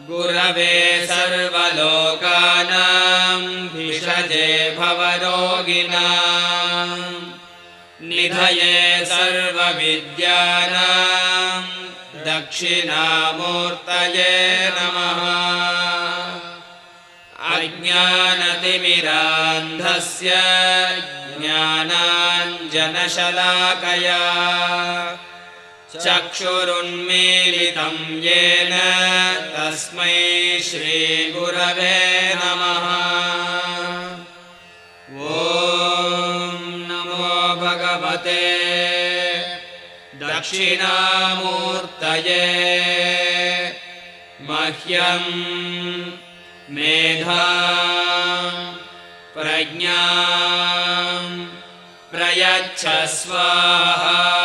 गुरवे सर्वलोकानां भिषजे भवरोगिणा। निधये सर्वविद्यानां दक्षिणामूर्तये नमः। अज्ञानतिमिरान्धस्य ज्ञानाञ्जनशलाकया चक्षुरुन्मीलितं येन तस्मै श्रीगुरवे नमः। ॐ नमो भगवते दक्षिणामूर्तये मह्यम् मेधा प्रज्ञा प्रयच्छ स्वाहा